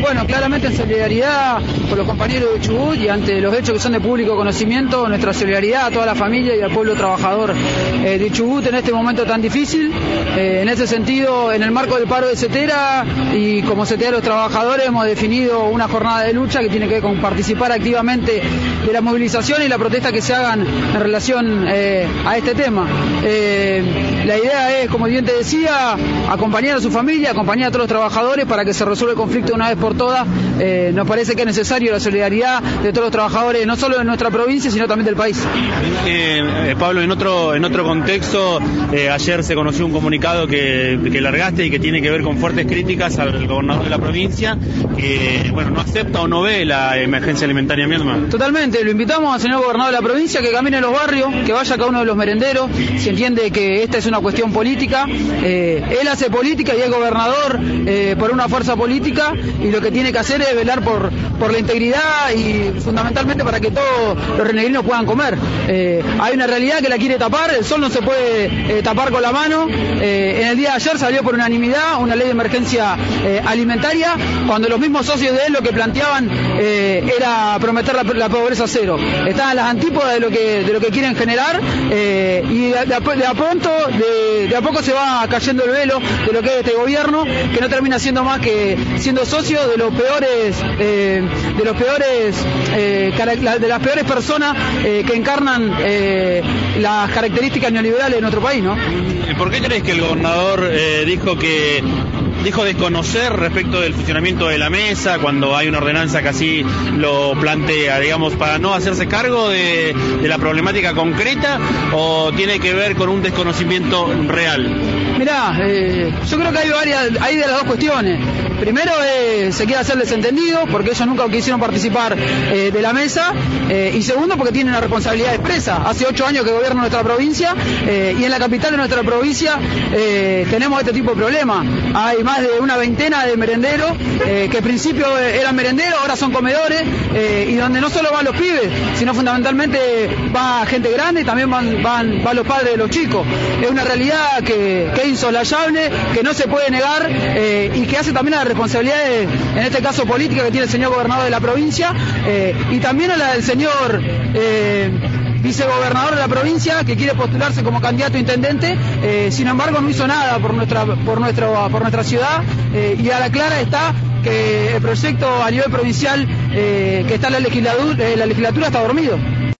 Bueno, claramente en solidaridad con los compañeros de Chubut y ante los hechos que son de público conocimiento, nuestra solidaridad a toda la familia y al pueblo trabajador eh, de Chubut en este momento tan difícil. Eh, en ese sentido, en el marco del paro de CETERA y como CETERA de los trabajadores hemos definido una jornada de lucha que tiene que ver con participar activamente de la movilización y la protesta que se hagan en relación eh, a este tema. la idea es, como bien te decía, acompañar a su familia, acompañar a todos los trabajadores para que se resuelva el conflicto una vez por todas, eh, nos parece que es necesario la solidaridad de todos los trabajadores, no solo de nuestra provincia, sino también del país. Eh, eh, Pablo, en otro, en otro contexto, ayer se conoció un comunicado que, largaste y que tiene que ver con fuertes críticas al gobernador de la provincia, que bueno, no acepta o no ve la emergencia alimentaria misma. Totalmente, lo invitamos al señor gobernador de la provincia que camine en los barrios, que vaya a cada uno de los merenderos, se entiende que esta es una cuestión política, él hace política y es gobernador por una fuerza política y lo que tiene que hacer es velar por, la integridad y fundamentalmente para que todos los renegrinos puedan comer. Eh, hay una realidad que la quiere tapar, el sol no se puede eh, tapar con la mano. Eh, en el día de ayer salió por unanimidad una ley de emergencia alimentaria, cuando los mismos socios de él lo que planteaban era prometer la, pobreza cero. Están las antípodas de lo que, de lo quieren generar y de, a, pronto, de, a poco se va cayendo el velo de lo que es este gobierno, que no termina siendo más que siendo socio de los peores, eh, de los peores, eh, de las peores personas eh, que encarnan las características neoliberales de nuestro país, ¿no? ¿Por qué crees que el gobernador dijo que dijo desconocer respecto del funcionamiento de la mesa cuando hay una ordenanza que así lo plantea, digamos, para no hacerse cargo de, la problemática concreta o tiene que ver con un desconocimiento real? Mirá, yo creo que hay varias, hay de las dos cuestiones. Primero eh, se quiere hacerles entendido porque ellos nunca quisieron participar eh, de la mesa eh, y segundo porque tienen una responsabilidad expresa. Hace ocho años que gobierna nuestra provincia y en la capital de nuestra provincia tenemos este tipo de problemas. Hay más de una veintena de merenderos que al principio eran merenderos, ahora son comedores y donde no solo van los pibes, sino fundamentalmente va gente grande y también van, van, los padres de los chicos. Es una realidad que, que es insolayable, que no se puede negar y que hace también a la responsabilidades, en este caso política, que tiene el señor gobernador de la provincia eh, y también a la del señor eh, vicegobernador de la provincia que quiere postularse como candidato a intendente, eh, sin embargo no hizo nada por nuestra, por nuestro, por nuestra ciudad y a la clara está que el proyecto a nivel provincial que está en la legislatura, la legislatura está dormido.